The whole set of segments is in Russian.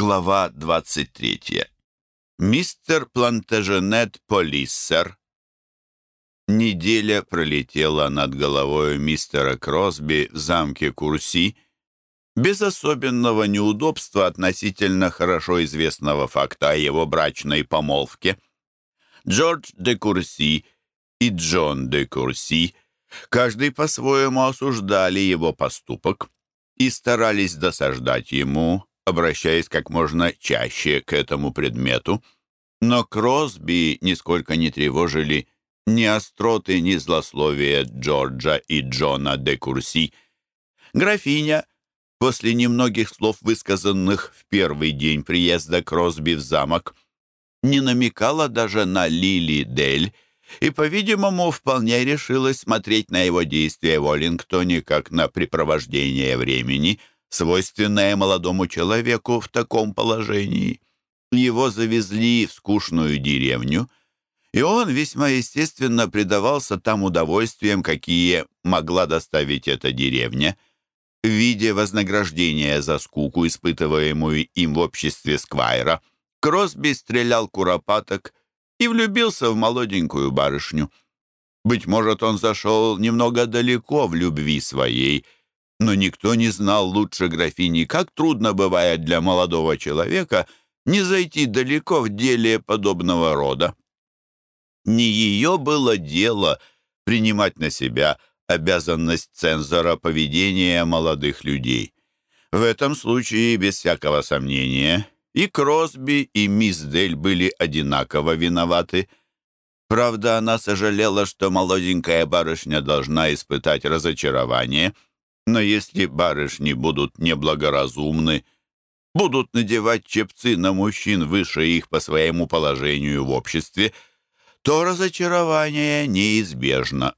Глава 23. Мистер Плантаженет Полиссер. Неделя пролетела над головой мистера Кросби в замке Курси без особенного неудобства относительно хорошо известного факта о его брачной помолвке. Джордж де Курси и Джон де Курси каждый по-своему осуждали его поступок и старались досаждать ему, обращаясь как можно чаще к этому предмету, но Кросби нисколько не тревожили ни остроты, ни злословия Джорджа и Джона де Курси. Графиня, после немногих слов, высказанных в первый день приезда Кросби в замок, не намекала даже на Лили Дель и, по-видимому, вполне решилась смотреть на его действия в Оллингтоне как на препровождение времени — свойственное молодому человеку в таком положении. Его завезли в скучную деревню, и он весьма естественно предавался там удовольствиям, какие могла доставить эта деревня. В виде вознаграждения за скуку, испытываемую им в обществе Сквайра, Кросби стрелял куропаток и влюбился в молоденькую барышню. Быть может, он зашел немного далеко в любви своей — но никто не знал лучше графини, как трудно бывает для молодого человека не зайти далеко в деле подобного рода. Не ее было дело принимать на себя обязанность цензора поведения молодых людей. В этом случае, без всякого сомнения, и Кросби, и мисс Дель были одинаково виноваты. Правда, она сожалела, что молоденькая барышня должна испытать разочарование — но если барышни будут неблагоразумны, будут надевать чепцы на мужчин выше их по своему положению в обществе, то разочарование неизбежно.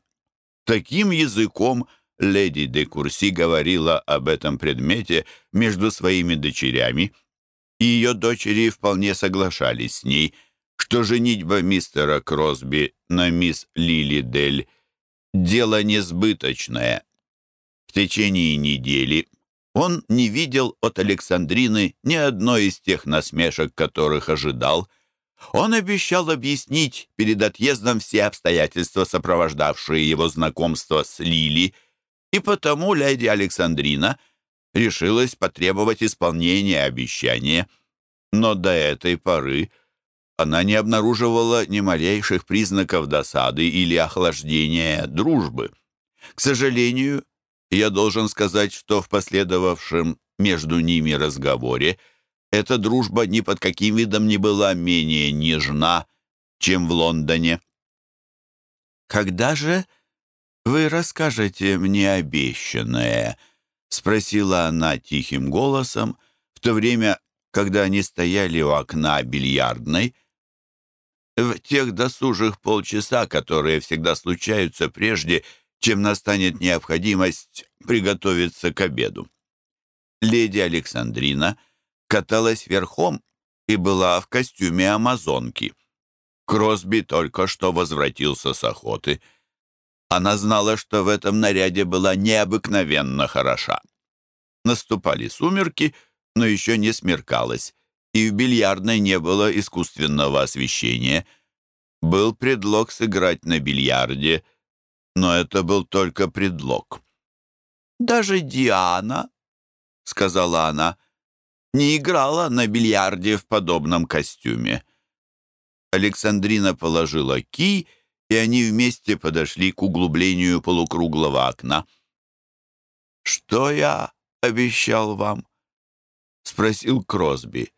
Таким языком леди де Курси говорила об этом предмете между своими дочерями, и ее дочери вполне соглашались с ней, что женитьба мистера Кросби на мисс Лили Дель — дело несбыточное. В течение недели он не видел от Александрины ни одной из тех насмешек, которых ожидал. Он обещал объяснить перед отъездом все обстоятельства, сопровождавшие его знакомство с Лили, и потому леди Александрина решилась потребовать исполнения обещания. Но до этой поры она не обнаруживала ни малейших признаков досады или охлаждения дружбы. К сожалению, я должен сказать, что в последовавшем между ними разговоре эта дружба ни под каким видом не была менее нежна, чем в Лондоне. «Когда же вы расскажете мне обещанное?» — спросила она тихим голосом, в то время, когда они стояли у окна бильярдной. В тех досужих полчаса, которые всегда случаются прежде, — чем настанет необходимость приготовиться к обеду. Леди Александрина каталась верхом и была в костюме амазонки. Кросби только что возвратился с охоты. Она знала, что в этом наряде была необыкновенно хороша. Наступали сумерки, но еще не смеркалось, и в бильярдной не было искусственного освещения. Был предлог сыграть на бильярде — но это был только предлог. «Даже Диана», — сказала она, — «не играла на бильярде в подобном костюме». Александрина положила кий, и они вместе подошли к углублению полукруглого окна. «Что я обещал вам?» — спросил Кросби.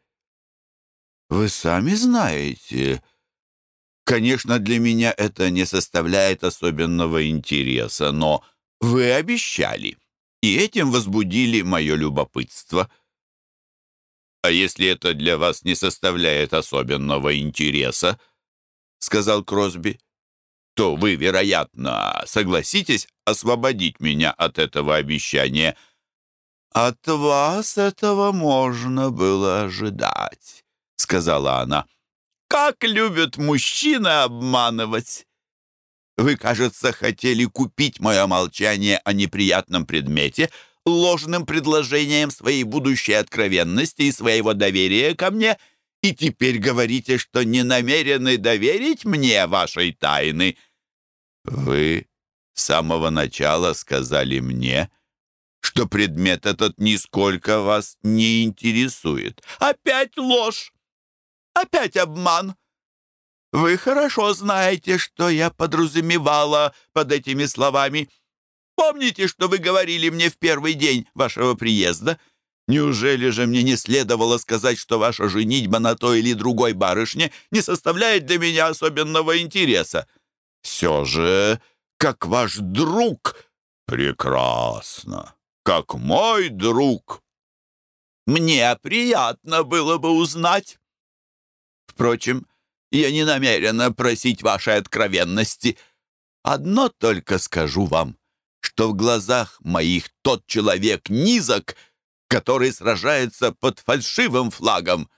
«Вы сами знаете», Конечно, для меня это не составляет особенного интереса, но вы обещали, и этим возбудили мое любопытство. А если это для вас не составляет особенного интереса, сказал Кросби, то вы, вероятно, согласитесь освободить меня от этого обещания. От вас этого можно было ожидать, сказала она. Как любят мужчины обманывать! Вы, кажется, хотели купить мое молчание о неприятном предмете ложным предложением своей будущей откровенности и своего доверия ко мне, и теперь говорите, что не намерены доверить мне вашей тайны. Вы с самого начала сказали мне, что предмет этот нисколько вас не интересует. Опять ложь! Опять обман! Вы хорошо знаете, что я подразумевала под этими словами. Помните, что вы говорили мне в первый день вашего приезда? Неужели же мне не следовало сказать, что ваша женитьба на той или другой барышне не составляет для меня особенного интереса? Все же, как ваш друг, прекрасно, как мой друг. Мне приятно было бы узнать. Впрочем, я не намерена просить вашей откровенности. Одно только скажу вам, что в глазах моих тот человек низок, который сражается под фальшивым флагом.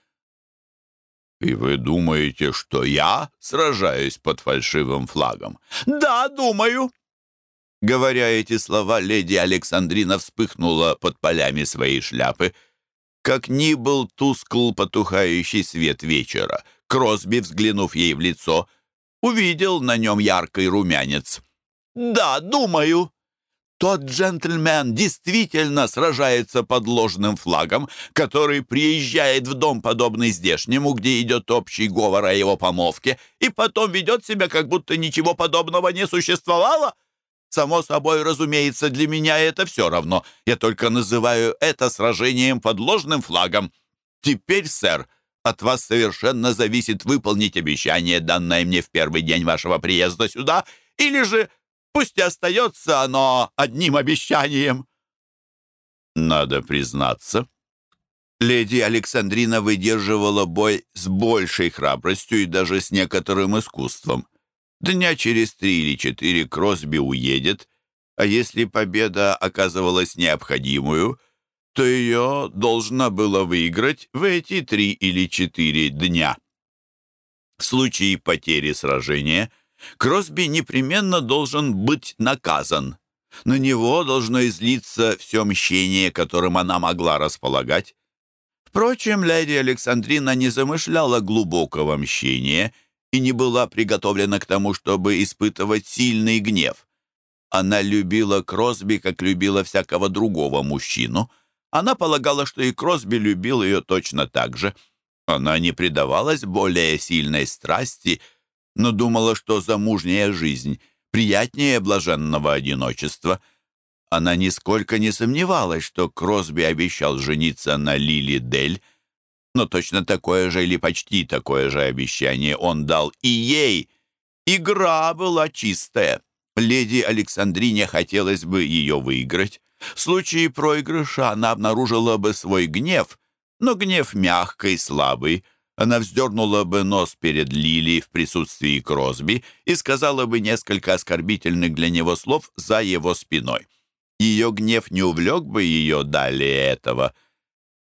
И вы думаете, что я сражаюсь под фальшивым флагом? Да, думаю. Говоря эти слова, леди Александрина вспыхнула под полями своей шляпы, как ни был тускл потухающий свет вечера — Кросби, взглянув ей в лицо, увидел на нем яркий румянец. «Да, думаю. Тот джентльмен действительно сражается под ложным флагом, который приезжает в дом, подобный здешнему, где идет общий говор о его помолвке, и потом ведет себя, как будто ничего подобного не существовало. Само собой, разумеется, для меня это все равно. Я только называю это сражением под ложным флагом. Теперь, сэр, — от вас совершенно зависит выполнить обещание, данное мне в первый день вашего приезда сюда, или же пусть и остается оно одним обещанием». Надо признаться, леди Александрина выдерживала бой с большей храбростью и даже с некоторым искусством. Дня через три или четыре Кросби уедет, а если победа оказывалась необходимую — то ее должно было выиграть в эти три или четыре дня. В случае потери сражения Кросби непременно должен быть наказан. На него должно излиться все мщение, которым она могла располагать. Впрочем, леди Александрина не замышляла глубокого мщения и не была приготовлена к тому, чтобы испытывать сильный гнев. Она любила Кросби, как любила всякого другого мужчину — она полагала, что и Кросби любил ее точно так же. Она не предавалась более сильной страсти, но думала, что замужняя жизнь приятнее блаженного одиночества. Она нисколько не сомневалась, что Кросби обещал жениться на Лили Дель, но точно такое же или почти такое же обещание он дал и ей. Игра была чистая. Леди Александрине хотелось бы ее выиграть. В случае проигрыша она обнаружила бы свой гнев, но гнев мягкий, слабый. Она вздернула бы нос перед Лили в присутствии Кросби и сказала бы несколько оскорбительных для него слов за его спиной. Ее гнев не увлек бы ее далее этого.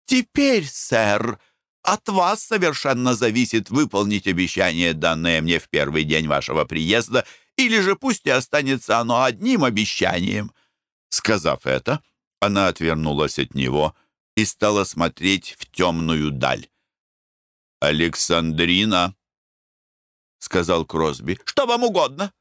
«Теперь, сэр, от вас совершенно зависит выполнить обещание, данное мне в первый день вашего приезда, или же пусть и останется оно одним обещанием». Сказав это, она отвернулась от него и стала смотреть в темную даль. «Александрина», — сказал Кросби, — «что вам угодно?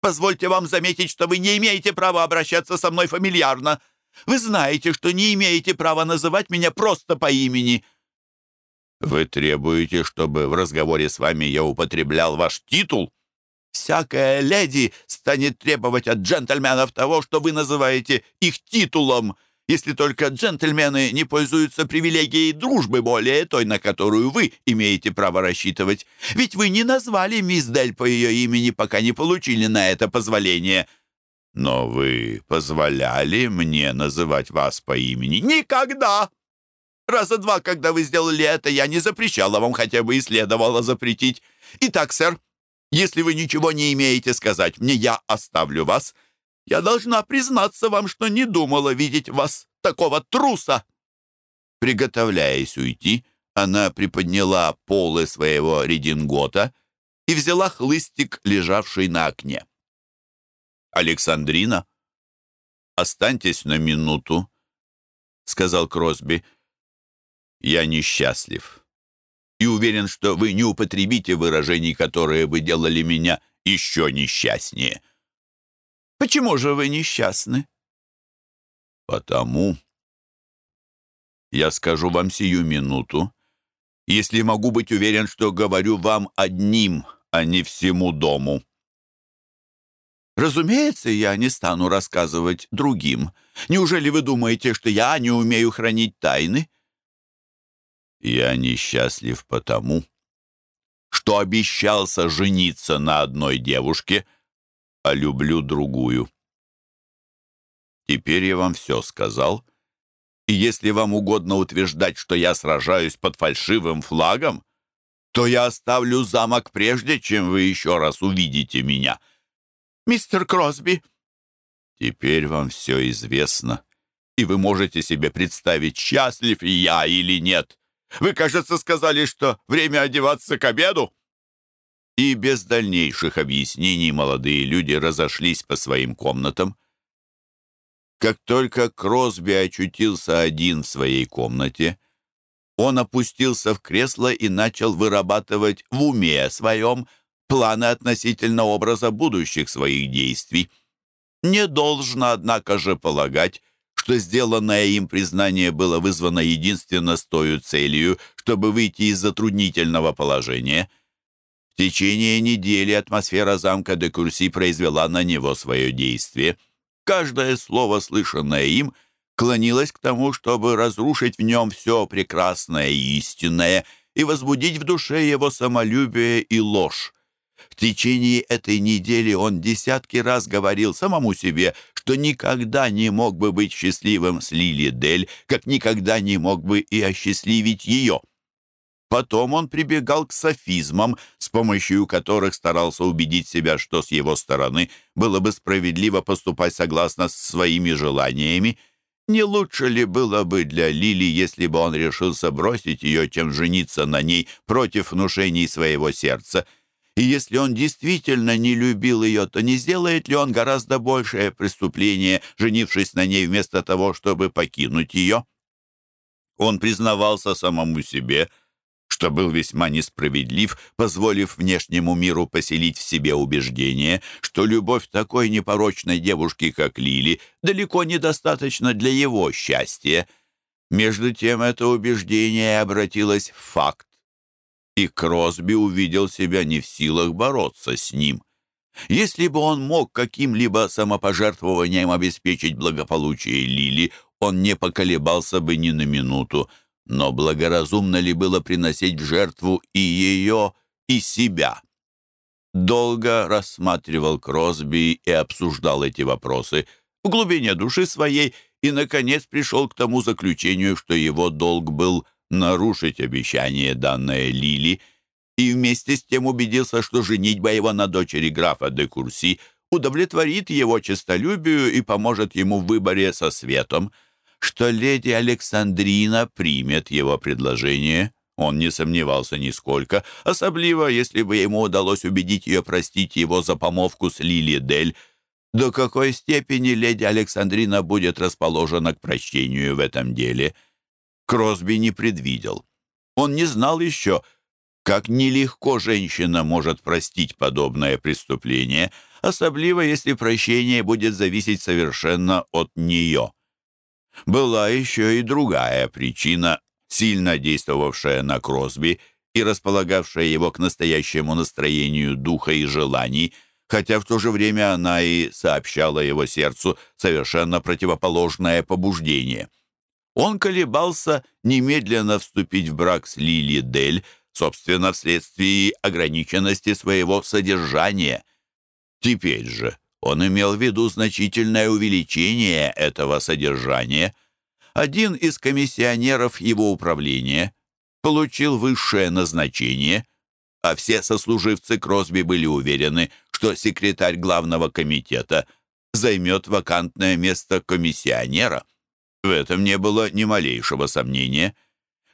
Позвольте вам заметить, что вы не имеете права обращаться со мной фамильярно. Вы знаете, что не имеете права называть меня просто по имени». «Вы требуете, чтобы в разговоре с вами я употреблял ваш титул?» всякая леди станет требовать от джентльменов того, что вы называете их титулом, если только джентльмены не пользуются привилегией дружбы более той, на которую вы имеете право рассчитывать. Ведь вы не назвали мисс Дель по ее имени, пока не получили на это позволение. Но вы позволяли мне называть вас по имени? Никогда! Раза два, когда вы сделали это, я не запрещала вам, хотя бы и следовало запретить. Итак, сэр, если вы ничего не имеете сказать мне, я оставлю вас. Я должна признаться вам, что не думала видеть вас, такого труса». Приготовляясь уйти, она приподняла полы своего редингота и взяла хлыстик, лежавший на окне. «Александрина, останьтесь на минуту», сказал Кросби. «Я несчастлив и уверен, что вы не употребите выражений, которые вы делали меня еще несчастнее». «Почему же вы несчастны?» «Потому...» «Я скажу вам сию минуту, если могу быть уверен, что говорю вам одним, а не всему дому». Разумеется, я не стану рассказывать другим. Неужели вы думаете, что я не умею хранить тайны? Я несчастлив потому, что обещался жениться на одной девушке, а люблю другую. Теперь я вам все сказал, и если вам угодно утверждать, что я сражаюсь под фальшивым флагом, то я оставлю замок прежде, чем вы еще раз увидите меня» мистер Кросби?» «Теперь вам все известно, и вы можете себе представить, счастлив ли я или нет. Вы, кажется, сказали, что время одеваться к обеду». И без дальнейших объяснений молодые люди разошлись по своим комнатам. Как только Кросби очутился один в своей комнате, он опустился в кресло и начал вырабатывать в уме своем планы относительно образа будущих своих действий. Не должно, однако же, полагать, что сделанное им признание было вызвано единственно с той целью, чтобы выйти из затруднительного положения. В течение недели атмосфера замка де Курси произвела на него свое действие. Каждое слово, слышанное им, клонилось к тому, чтобы разрушить в нем все прекрасное и истинное и возбудить в душе его самолюбие и ложь. В течение этой недели он десятки раз говорил самому себе, что никогда не мог бы быть счастливым с Лили Дель, как никогда не мог бы и осчастливить ее. Потом он прибегал к софизмам, с помощью которых старался убедить себя, что с его стороны было бы справедливо поступать согласно с своими желаниями. Не лучше ли было бы для Лили, если бы он решился бросить ее, чем жениться на ней против внушений своего сердца — и если он действительно не любил ее, то не сделает ли он гораздо большее преступление, женившись на ней вместо того, чтобы покинуть ее? Он признавался самому себе, что был весьма несправедлив, позволив внешнему миру поселить в себе убеждение, что любовь такой непорочной девушки, как Лили, далеко недостаточно для его счастья. Между тем это убеждение обратилось в факт и Кросби увидел себя не в силах бороться с ним. Если бы он мог каким-либо самопожертвованием обеспечить благополучие Лили, он не поколебался бы ни на минуту. Но благоразумно ли было приносить в жертву и ее, и себя? Долго рассматривал Кросби и обсуждал эти вопросы в глубине души своей и, наконец, пришел к тому заключению, что его долг был нарушить обещание, данное Лили, и вместе с тем убедился, что женитьба его на дочери графа де Курси удовлетворит его честолюбию и поможет ему в выборе со светом, что леди Александрина примет его предложение. Он не сомневался нисколько, особливо, если бы ему удалось убедить ее простить его за помолвку с Лили Дель, до какой степени леди Александрина будет расположена к прощению в этом деле – Кросби не предвидел. Он не знал еще, как нелегко женщина может простить подобное преступление, особливо если прощение будет зависеть совершенно от нее. Была еще и другая причина, сильно действовавшая на Кросби и располагавшая его к настоящему настроению духа и желаний, хотя в то же время она и сообщала его сердцу совершенно противоположное побуждение — он колебался немедленно вступить в брак с Лили Дель, собственно, вследствие ограниченности своего содержания. Теперь же он имел в виду значительное увеличение этого содержания. Один из комиссионеров его управления получил высшее назначение, а все сослуживцы Кросби были уверены, что секретарь главного комитета займет вакантное место комиссионера – в этом не было ни малейшего сомнения.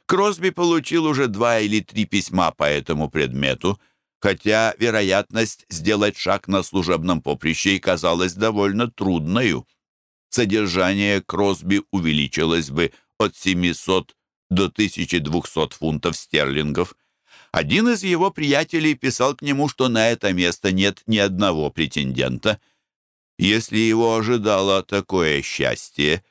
Кросби получил уже два или три письма по этому предмету, хотя вероятность сделать шаг на служебном поприще и казалась довольно трудною. Содержание Кросби увеличилось бы от 700 до 1200 фунтов стерлингов. Один из его приятелей писал к нему, что на это место нет ни одного претендента. Если его ожидало такое счастье,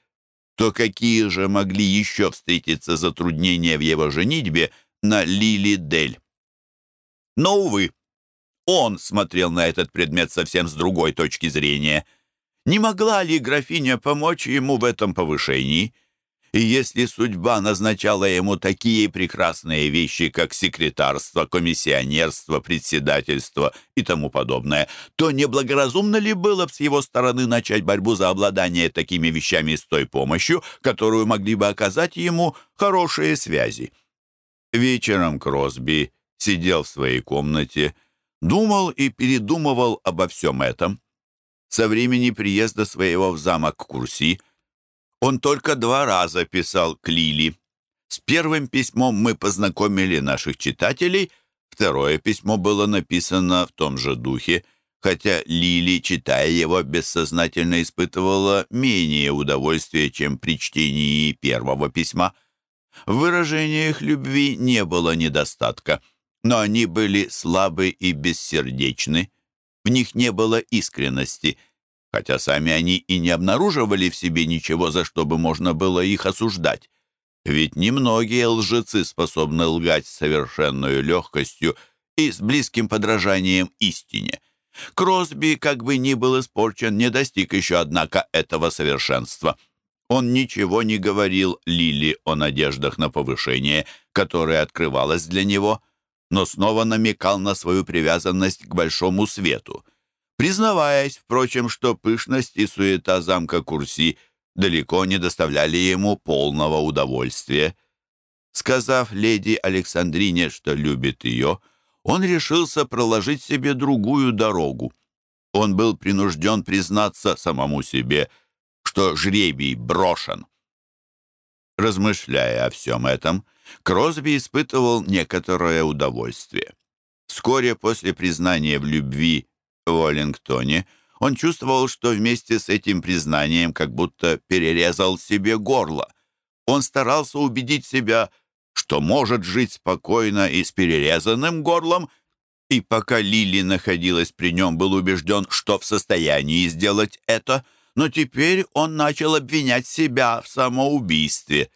то какие же могли еще встретиться затруднения в его женитьбе на Лили Дель? Но, увы, он смотрел на этот предмет совсем с другой точки зрения. Не могла ли графиня помочь ему в этом повышении? И если судьба назначала ему такие прекрасные вещи, как секретарство, комиссионерство, председательство и тому подобное, то неблагоразумно ли было бы с его стороны начать борьбу за обладание такими вещами с той помощью, которую могли бы оказать ему хорошие связи? Вечером Кросби сидел в своей комнате, думал и передумывал обо всем этом. Со времени приезда своего в замок Курси – он только два раза писал к Лили. С первым письмом мы познакомили наших читателей, второе письмо было написано в том же духе, хотя Лили, читая его, бессознательно испытывала менее удовольствия, чем при чтении первого письма. В выражениях любви не было недостатка, но они были слабы и бессердечны. В них не было искренности — хотя сами они и не обнаруживали в себе ничего, за что бы можно было их осуждать. Ведь немногие лжецы способны лгать с совершенной легкостью и с близким подражанием истине. Кросби, как бы ни был испорчен, не достиг еще, однако, этого совершенства. Он ничего не говорил Лили о надеждах на повышение, которое открывалось для него, но снова намекал на свою привязанность к большому свету признаваясь, впрочем, что пышность и суета замка Курси далеко не доставляли ему полного удовольствия. Сказав леди Александрине, что любит ее, он решился проложить себе другую дорогу. Он был принужден признаться самому себе, что жребий брошен. Размышляя о всем этом, Кросби испытывал некоторое удовольствие. Вскоре после признания в любви в Уоллингтоне, он чувствовал, что вместе с этим признанием как будто перерезал себе горло. Он старался убедить себя, что может жить спокойно и с перерезанным горлом, и пока Лили находилась при нем, был убежден, что в состоянии сделать это, но теперь он начал обвинять себя в самоубийстве.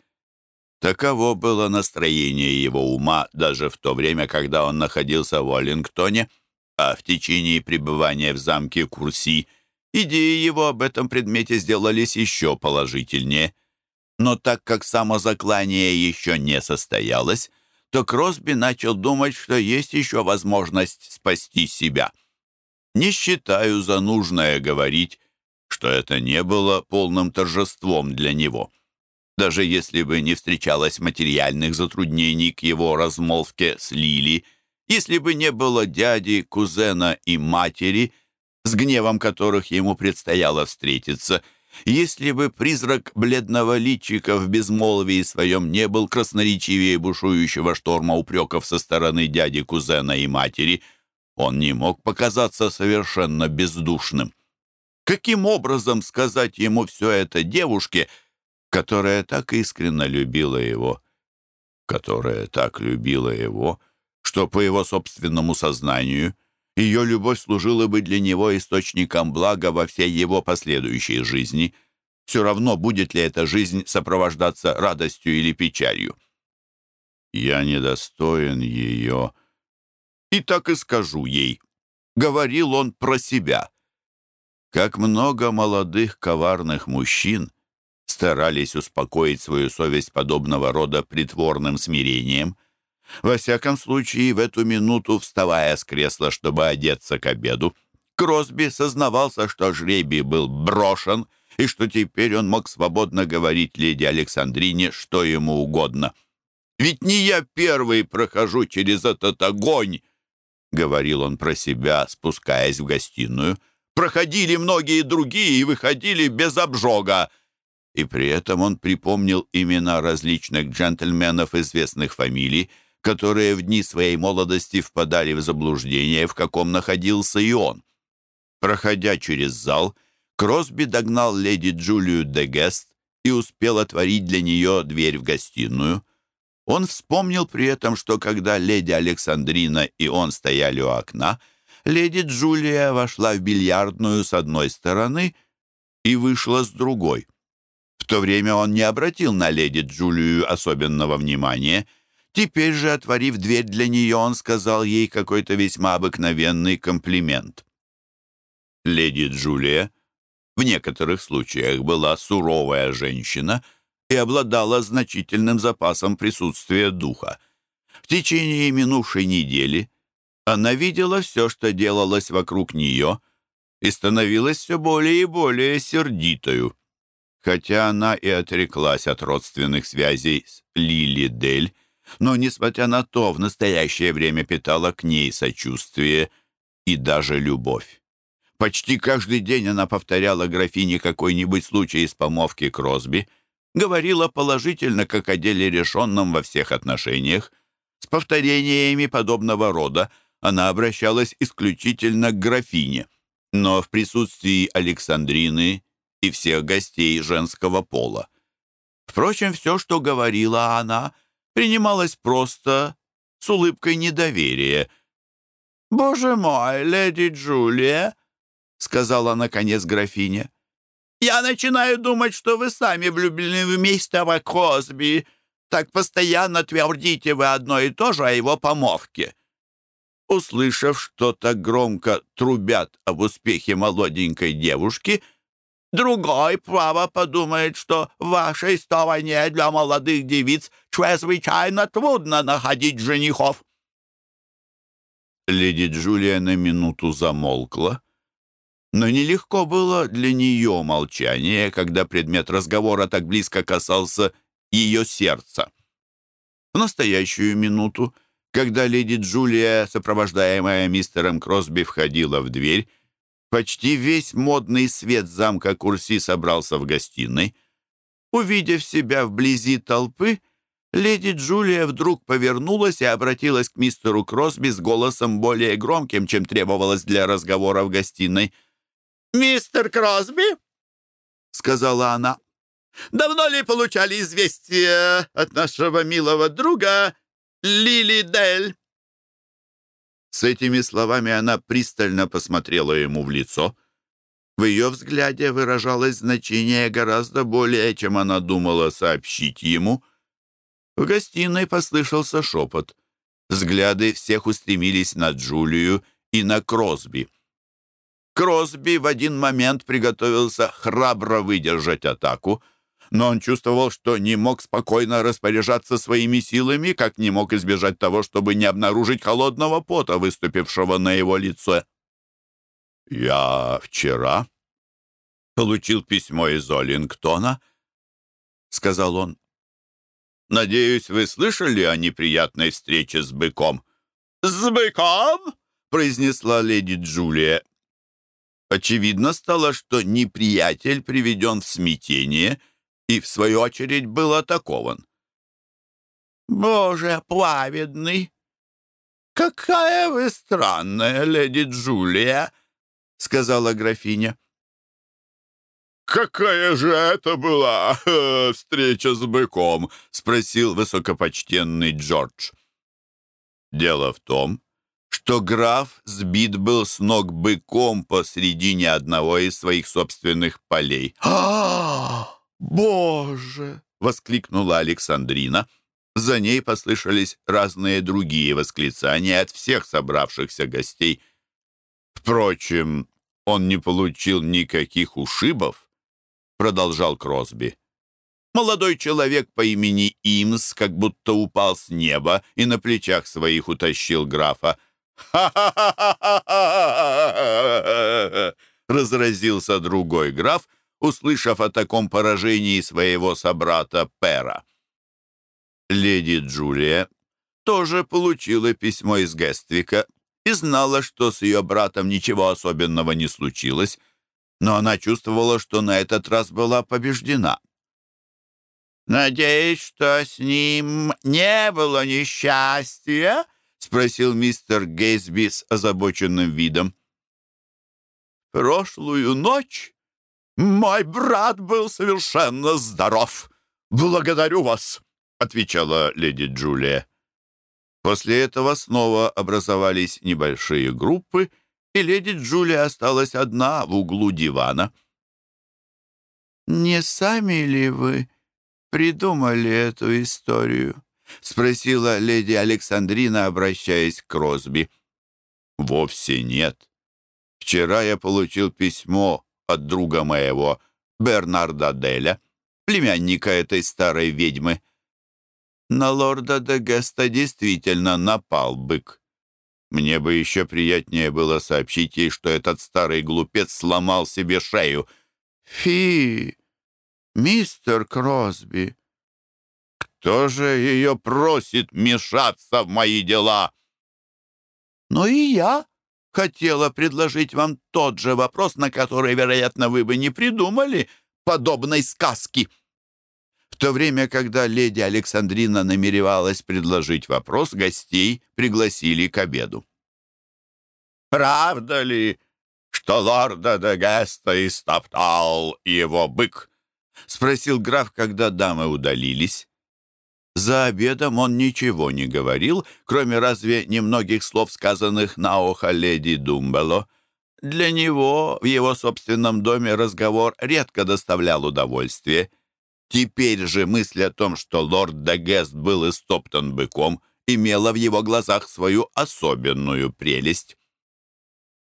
Таково было настроение его ума даже в то время, когда он находился в Уоллингтоне — а в течение пребывания в замке Курси идеи его об этом предмете сделались еще положительнее. Но так как самозаклание еще не состоялось, то Кросби начал думать, что есть еще возможность спасти себя. Не считаю за нужное говорить, что это не было полным торжеством для него. Даже если бы не встречалось материальных затруднений к его размолвке с Лили – если бы не было дяди, кузена и матери, с гневом которых ему предстояло встретиться, если бы призрак бледного личика в безмолвии своем не был красноречивее бушующего шторма упреков со стороны дяди, кузена и матери, он не мог показаться совершенно бездушным. Каким образом сказать ему все это девушке, которая так искренне любила его, которая так любила его, что, по его собственному сознанию, ее любовь служила бы для него источником блага во всей его последующей жизни. Все равно, будет ли эта жизнь сопровождаться радостью или печалью. «Я недостоин ее», и так и скажу ей. Говорил он про себя. Как много молодых коварных мужчин старались успокоить свою совесть подобного рода притворным смирением. Во всяком случае, в эту минуту, вставая с кресла, чтобы одеться к обеду, Кросби сознавался, что жребий был брошен и что теперь он мог свободно говорить леди Александрине что ему угодно. «Ведь не я первый прохожу через этот огонь!» — говорил он про себя, спускаясь в гостиную. «Проходили многие другие и выходили без обжога!» И при этом он припомнил имена различных джентльменов известных фамилий, которые в дни своей молодости впадали в заблуждение, в каком находился и он. Проходя через зал, Кросби догнал леди Джулию де Гест и успел отворить для нее дверь в гостиную. Он вспомнил при этом, что когда леди Александрина и он стояли у окна, леди Джулия вошла в бильярдную с одной стороны и вышла с другой. В то время он не обратил на леди Джулию особенного внимания. Теперь же, отворив дверь для нее, он сказал ей какой-то весьма обыкновенный комплимент. Леди Джулия в некоторых случаях была суровая женщина и обладала значительным запасом присутствия духа. В течение минувшей недели она видела все, что делалось вокруг нее, и становилась все более и более сердитою. Хотя она и отреклась от родственных связей с Лили Дель, но, несмотря на то, в настоящее время питала к ней сочувствие и даже любовь. Почти каждый день она повторяла графине какой-нибудь случай из помовки Кросби, говорила положительно, как о деле решенном во всех отношениях. С повторениями подобного рода она обращалась исключительно к графине, но в присутствии Александрины и всех гостей женского пола. Впрочем, все, что говорила она, принималось просто, с улыбкой недоверия. «Боже мой, леди Джулия!» — сказала наконец графиня. «Я начинаю думать, что вы сами влюблены в мистера Кросби. Так постоянно твердите вы одно и то же о его помовке». Услышав, что так громко трубят об успехе молоденькой девушки, другой, право, подумает, что в вашей стороне для молодых девиц чрезвычайно трудно находить женихов. Леди Джулия на минуту замолкла, но нелегко было для нее молчание, когда предмет разговора так близко касался ее сердца. В настоящую минуту, когда леди Джулия, сопровождаемая мистером Кросби, входила в дверь, почти весь модный свет замка Курси собрался в гостиной. Увидев себя вблизи толпы, леди Джулия вдруг повернулась и обратилась к мистеру Кросби с голосом более громким, чем требовалось для разговора в гостиной — «Мистер Кросби?» — сказала она. «Давно ли получали известие от нашего милого друга Лили Дель?» С этими словами она пристально посмотрела ему в лицо. В ее взгляде выражалось значение гораздо более, чем она думала сообщить ему. В гостиной послышался шепот. Взгляды всех устремились на Джулию и на Кросби. Кросби в один момент приготовился храбро выдержать атаку, но он чувствовал, что не мог спокойно распоряжаться своими силами, как не мог избежать того, чтобы не обнаружить холодного пота, выступившего на его лице. «Я вчера получил письмо из Оллингтона», — сказал он. «Надеюсь, вы слышали о неприятной встрече с быком?» «С быком?» — произнесла леди Джулия. Очевидно стало, что неприятель приведен в смятение и, в свою очередь, был атакован. «Боже праведный! Какая вы странная, леди Джулия!» — сказала графиня. «Какая же это была э, встреча с быком?» — спросил высокопочтенный Джордж. «Дело в том, что граф сбит был с ног быком посредине одного из своих собственных полей. «А, боже!» — воскликнула Александрина. За ней послышались разные другие восклицания от всех собравшихся гостей. «Впрочем, он не получил никаких ушибов», — продолжал Кросби. Молодой человек по имени Имс как будто упал с неба и на плечах своих утащил графа. «Ха-ха-ха-ха-ха!» разразился другой граф, услышав о таком поражении своего собрата Пера. Леди Джулия тоже получила письмо из Гествика и знала, что с ее братом ничего особенного не случилось, но она чувствовала, что на этот раз была побеждена. «Надеюсь, что с ним не было несчастья?» спросил мистер Гейсби с озабоченным видом. «Прошлую ночь «Мой брат был совершенно здоров. Благодарю вас», — отвечала леди Джулия. После этого снова образовались небольшие группы, и леди Джулия осталась одна в углу дивана. «Не сами ли вы придумали эту историю?» — спросила леди Александрина, обращаясь к Кросби. «Вовсе нет. Вчера я получил письмо от друга моего, Бернарда Деля, племянника этой старой ведьмы. На лорда де Геста действительно напал бык. Мне бы еще приятнее было сообщить ей, что этот старый глупец сломал себе шею. Фи, мистер Кросби, кто же ее просит мешаться в мои дела? Но и я хотела предложить вам тот же вопрос, на который, вероятно, вы бы не придумали подобной сказки. В то время, когда леди Александрина намеревалась предложить вопрос, гостей пригласили к обеду. «Правда ли, что лорда де Геста истоптал его бык?» — спросил граф, когда дамы удалились. За обедом он ничего не говорил, кроме разве немногих слов, сказанных на ухо леди Думбело. Для него в его собственном доме разговор редко доставлял удовольствие. Теперь же мысль о том, что лорд Дагест был истоптан быком, имела в его глазах свою особенную прелесть.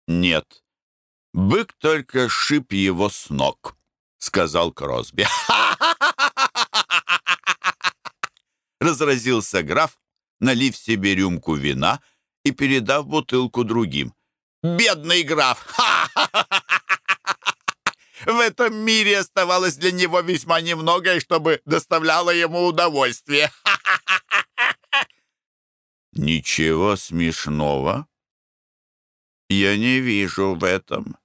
«Нет, бык только шип его с ног», — сказал Кросби. разразился граф, налив себе рюмку вина и передав бутылку другим. «Бедный граф! В этом мире оставалось для него весьма немногое, чтобы доставляло ему удовольствие. Ничего смешного я не вижу в этом,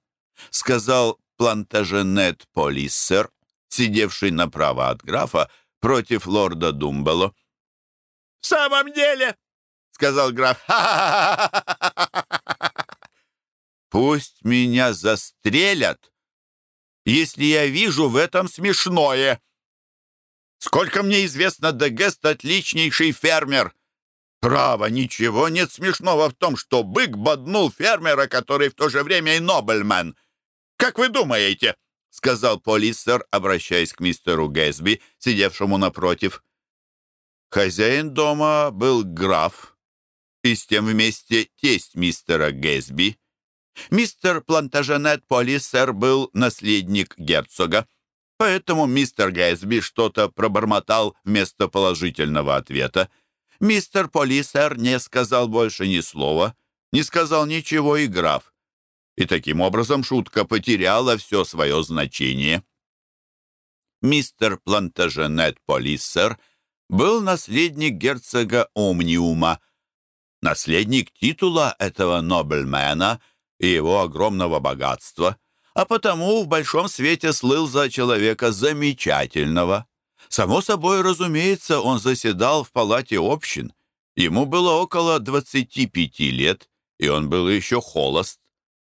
сказал плантаженет Полиссер, сидевший направо от графа против лорда Думбело. «В самом деле!» — сказал граф. «Пусть меня застрелят, если я вижу в этом смешное. Сколько мне известно, Дегест — отличнейший фермер. Право, ничего нет смешного в том, что бык боднул фермера, который в то же время и нобельмен. Как вы думаете?» — сказал полиссер, обращаясь к мистеру Гэсби, сидевшему напротив. Хозяин дома был граф, и с тем вместе тесть мистера Гэсби. Мистер Плантаженет Полисер был наследник герцога, поэтому мистер Гэсби что-то пробормотал вместо положительного ответа. Мистер Полисер не сказал больше ни слова, не сказал ничего и граф. И таким образом шутка потеряла все свое значение. Мистер Плантаженет Полисер — был наследник герцога Омниума, наследник титула этого нобельмена и его огромного богатства, а потому в большом свете слыл за человека замечательного. Само собой, разумеется, он заседал в палате общин. Ему было около 25 лет, и он был еще холост.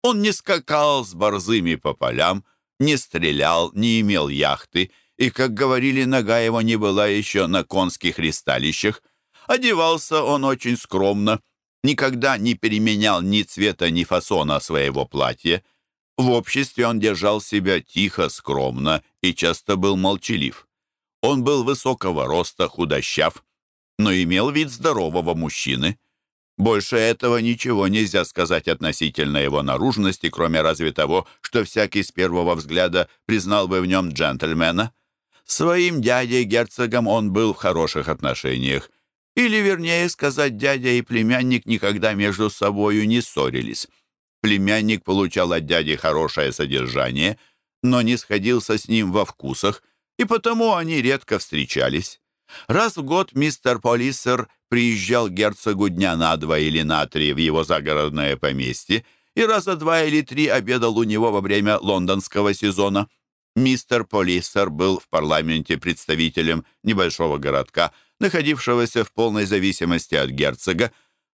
Он не скакал с борзыми по полям, не стрелял, не имел яхты — и, как говорили, нога его не была еще на конских ристалищах. Одевался он очень скромно, никогда не переменял ни цвета, ни фасона своего платья. В обществе он держал себя тихо, скромно и часто был молчалив. Он был высокого роста, худощав, но имел вид здорового мужчины. Больше этого ничего нельзя сказать относительно его наружности, кроме разве того, что всякий с первого взгляда признал бы в нем джентльмена. Своим дядей-герцогом он был в хороших отношениях. Или, вернее сказать, дядя и племянник никогда между собою не ссорились. Племянник получал от дяди хорошее содержание, но не сходился с ним во вкусах, и потому они редко встречались. Раз в год мистер Полиссер приезжал к герцогу дня на два или на три в его загородное поместье и раза два или три обедал у него во время лондонского сезона. Мистер Полиссер был в парламенте представителем небольшого городка, находившегося в полной зависимости от герцога,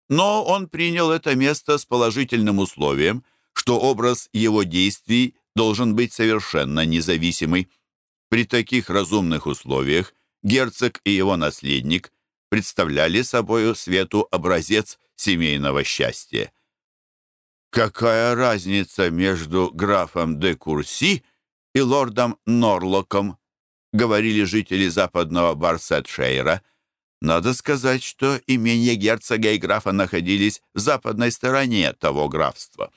но он принял это место с положительным условием, что образ его действий должен быть совершенно независимый. При таких разумных условиях герцог и его наследник представляли собою свету образец семейного счастья. Какая разница между графом де Курси и лордом Норлоком, говорили жители западного Барсетшейра. Надо сказать, что имения герцога и графа находились в западной стороне того графства.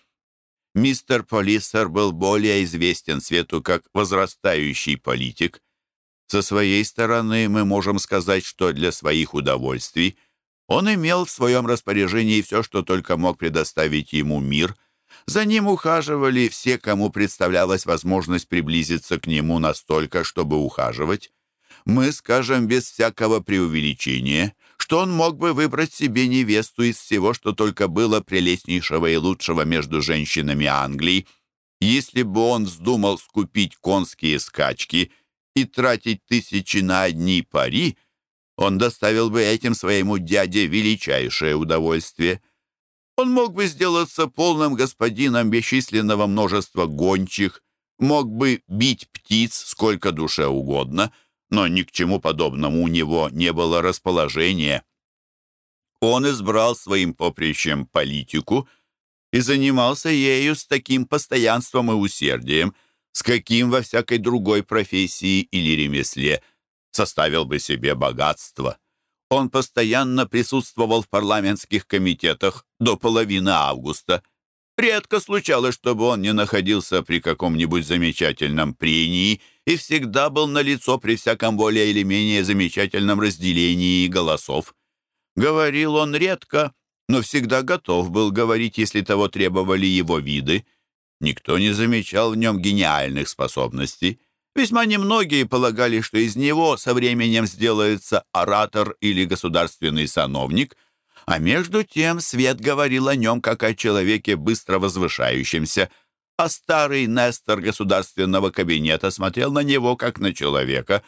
Мистер Полиссер был более известен свету как возрастающий политик. Со своей стороны мы можем сказать, что для своих удовольствий он имел в своем распоряжении все, что только мог предоставить ему мир. За ним ухаживали все, кому представлялась возможность приблизиться к нему настолько, чтобы ухаживать. Мы скажем без всякого преувеличения, что он мог бы выбрать себе невесту из всего, что только было прелестнейшего и лучшего между женщинами Англии. Если бы он вздумал скупить конские скачки и тратить тысячи на одни пари, он доставил бы этим своему дяде величайшее удовольствие. Он мог бы сделаться полным господином бесчисленного множества гончих, мог бы бить птиц сколько душе угодно, но ни к чему подобному у него не было расположения. Он избрал своим поприщем политику и занимался ею с таким постоянством и усердием, с каким во всякой другой профессии или ремесле составил бы себе богатство. Он постоянно присутствовал в парламентских комитетах до половины августа. Редко случалось, чтобы он не находился при каком-нибудь замечательном прении и всегда был налицо при всяком более или менее замечательном разделении голосов. Говорил он редко, но всегда готов был говорить, если того требовали его виды. Никто не замечал в нем гениальных способностей. Весьма немногие полагали, что из него со временем сделается оратор или государственный сановник, а между тем свет говорил о нем как о человеке быстро возвышающемся, а старый Нестор государственного кабинета смотрел на него как на человека,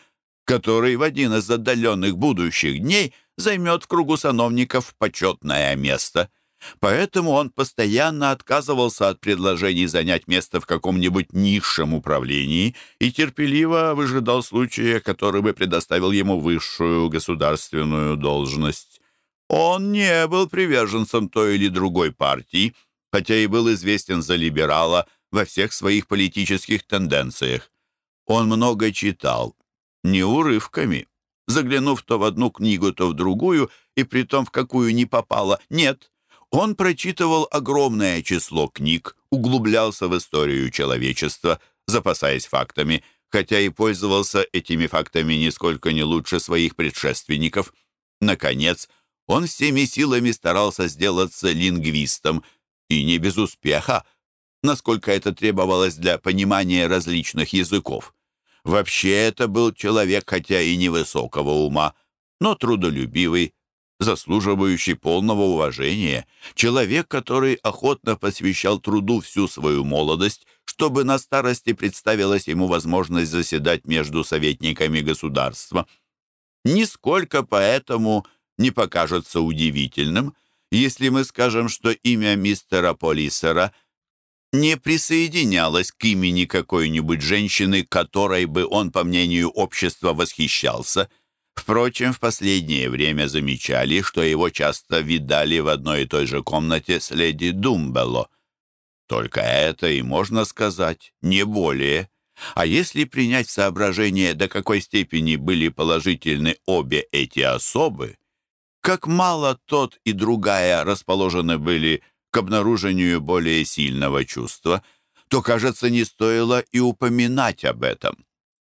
который в один из отдаленных будущих дней займет в кругу сановников почетное место — Поэтому он постоянно отказывался от предложений занять место в каком-нибудь низшем управлении и терпеливо выжидал случая, который бы предоставил ему высшую государственную должность. Он не был приверженцем той или другой партии, хотя и был известен за либерала во всех своих политических тенденциях. Он много читал, не урывками, заглянув то в одну книгу, то в другую, и при том в какую не попало. Нет, он прочитывал огромное число книг, углублялся в историю человечества, запасаясь фактами, хотя и пользовался этими фактами нисколько не лучше своих предшественников. Наконец, он всеми силами старался сделаться лингвистом, и не без успеха, насколько это требовалось для понимания различных языков. Вообще это был человек, хотя и невысокого ума, но трудолюбивый, заслуживающий полного уважения, человек, который охотно посвящал труду всю свою молодость, чтобы на старости представилась ему возможность заседать между советниками государства. Нисколько поэтому не покажется удивительным, если мы скажем, что имя мистера Полисера не присоединялось к имени какой-нибудь женщины, которой бы он, по мнению общества, восхищался – Впрочем, в последнее время замечали, что его часто видали в одной и той же комнате с леди Думбелло. Только это и можно сказать, не более. А если принять соображение, до какой степени были положительны обе эти особы, как мало тот и другая расположены были к обнаружению более сильного чувства, то, кажется, не стоило и упоминать об этом.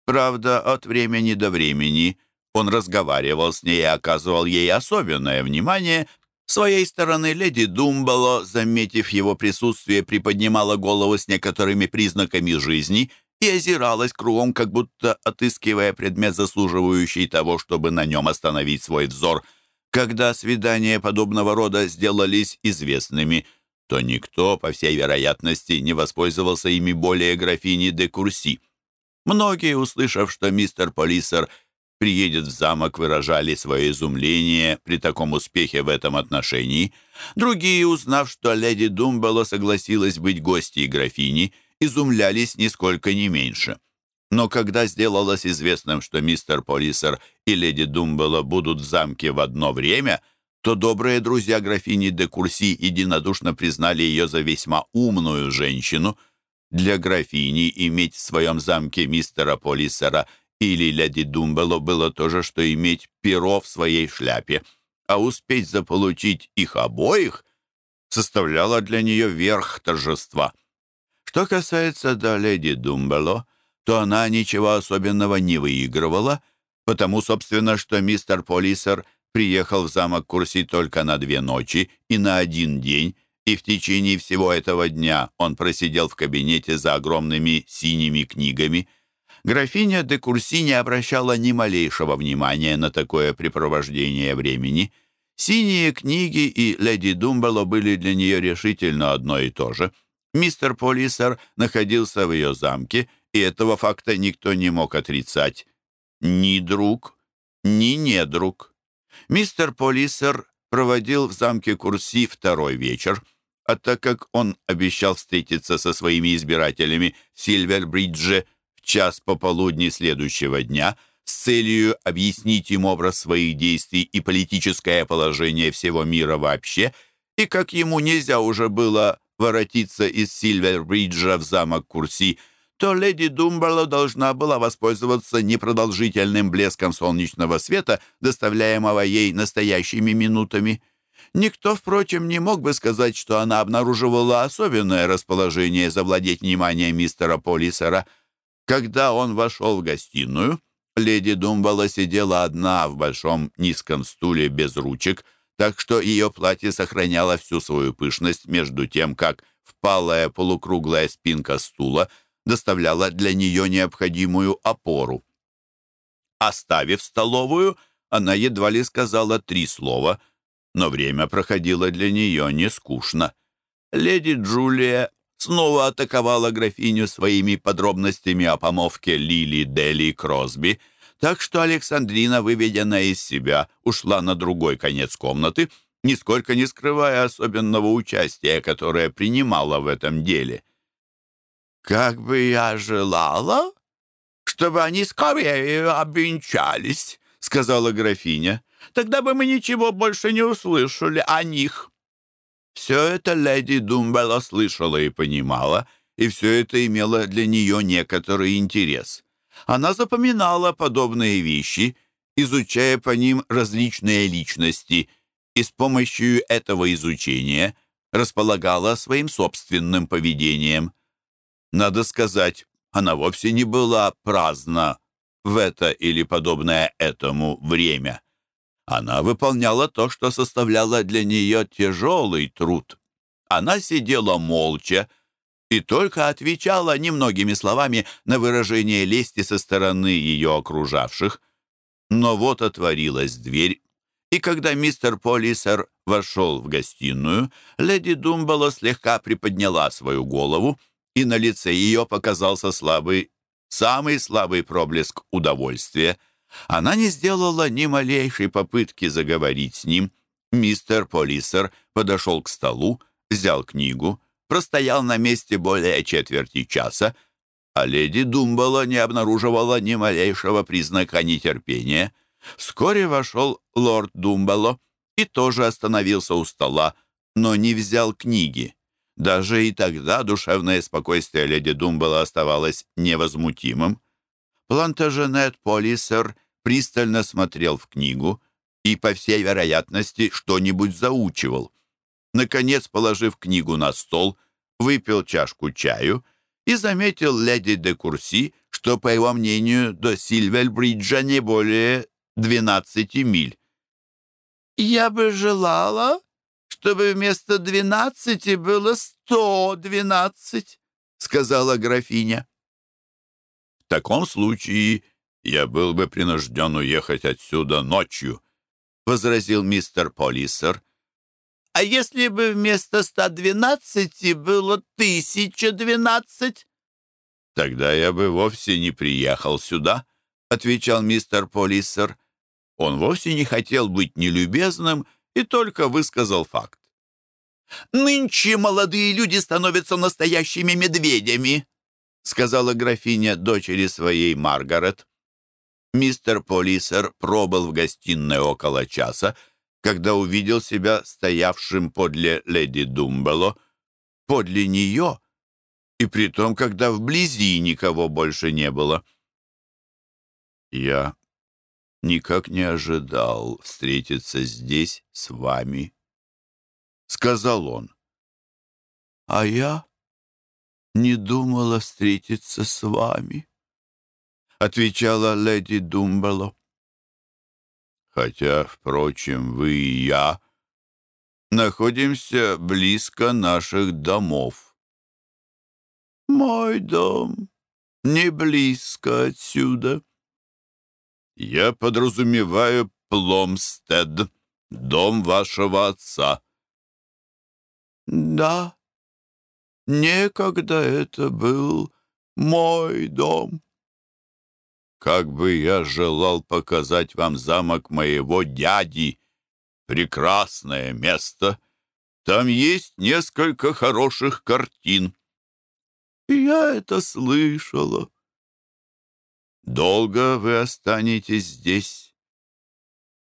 Правда, от времени до времени – он разговаривал с ней и оказывал ей особенное внимание. С своей стороны леди Думбало, заметив его присутствие, приподнимала голову с некоторыми признаками жизни и озиралась кругом, как будто отыскивая предмет, заслуживающий того, чтобы на нем остановить свой взор. Когда свидания подобного рода сделались известными, то никто, по всей вероятности, не воспользовался ими более графини де Курси. Многие, услышав, что мистер Полисер – приедет в замок, выражали свое изумление при таком успехе в этом отношении. Другие, узнав, что леди Думбело согласилась быть гостьей графини, изумлялись нисколько не меньше. Но когда сделалось известным, что мистер Полисер и леди Думбело будут в замке в одно время, то добрые друзья графини де Курси единодушно признали ее за весьма умную женщину. Для графини иметь в своем замке мистера Полисера или леди Думбело было то же, что иметь перо в своей шляпе, а успеть заполучить их обоих составляло для нее верх торжества. Что касается до леди Думбело, то она ничего особенного не выигрывала, потому, собственно, что мистер Полисер приехал в замок Курси только на две ночи и на один день, и в течение всего этого дня он просидел в кабинете за огромными синими книгами. Графиня де Курси не обращала ни малейшего внимания на такое препровождение времени. Синие книги и леди Думбело были для нее решительно одно и то же. Мистер Полисер находился в ее замке и этого факта никто не мог отрицать. Ни друг, ни недруг. Мистер Полисер проводил в замке Курси второй вечер, а так как он обещал встретиться со своими избирателями в Сильвербридже час пополудни следующего дня с целью объяснить им образ своих действий и политическое положение всего мира вообще, и как ему нельзя уже было воротиться из Сильвербриджа в замок Курси – то леди Думберло должна была воспользоваться непродолжительным блеском солнечного света, доставляемого ей настоящими минутами. Никто, впрочем, не мог бы сказать, что она обнаруживала особенное расположение завладеть вниманием мистера Полисера. Когда он вошел в гостиную, леди Думбала сидела одна в большом низком стуле без ручек, так что ее платье сохраняло всю свою пышность между тем, как впалая полукруглая спинка стула — доставляла для нее необходимую опору. Оставив столовую, она едва ли сказала три слова, но время проходило для нее не скучно. Леди Джулия снова атаковала графиню своими подробностями о помовке Лили Дели Кросби, так что Александрина, выведенная из себя, ушла на другой конец комнаты, нисколько не скрывая особенного участия, которое принимала в этом деле. «Как бы я желала, чтобы они скорее обвенчались», — сказала графиня. «Тогда бы мы ничего больше не услышали о них». Все это леди Думбелла слышала и понимала, и все это имело для нее некоторый интерес. Она запоминала подобные вещи, изучая по ним различные личности, и с помощью этого изучения располагала своим собственным поведением. Надо сказать, она вовсе не была праздна в это или подобное этому время. Она выполняла то, что составляло для нее тяжелый труд. Она сидела молча и только отвечала немногими словами на выражение лести со стороны ее окружавших. Но вот отворилась дверь, и когда мистер Полисер вошел в гостиную, леди Думбало слегка приподняла свою голову и на лице ее показался слабый, самый слабый проблеск удовольствия. Она не сделала ни малейшей попытки заговорить с ним. Мистер Полисер подошел к столу, взял книгу, простоял на месте более четверти часа, а леди Думбала не обнаруживала ни малейшего признака нетерпения. Вскоре вошел лорд Думбало и тоже остановился у стола, но не взял книги. Даже и тогда душевное спокойствие леди Думбала оставалось невозмутимым. Плантаженет Полисер пристально смотрел в книгу и, по всей вероятности, что-нибудь заучивал. Наконец, положив книгу на стол, выпил чашку чаю и заметил леди де Курси, что, по его мнению, до Сильвельбриджа не более 12 миль. «Я бы желала, чтобы вместо двенадцати было сто двенадцать», — сказала графиня. «В таком случае я был бы принужден уехать отсюда ночью», — возразил мистер Полисер. «А если бы вместо ста двенадцати было тысяча двенадцать?» «Тогда я бы вовсе не приехал сюда», — отвечал мистер Полисер. Он вовсе не хотел быть нелюбезным и только высказал факт. Нынче молодые люди становятся настоящими медведями», сказала графиня дочери своей Маргарет. Мистер Полисер пробыл в гостиной около часа, когда увидел себя стоявшим подле леди Думбело, подле нее, и при том, когда вблизи никого больше не было. «Я никак не ожидал встретиться здесь с вами», — сказал он. «А я не думала встретиться с вами», — отвечала леди Думбело. «Хотя, впрочем, вы и я находимся близко наших домов». «Мой дом не близко отсюда». «Я подразумеваю Пломстед, дом вашего отца». «Да, некогда это был мой дом». «Как бы я желал показать вам замок моего дяди! Прекрасное место! Там есть несколько хороших картин». «Я это слышала». «Долго вы останетесь здесь?»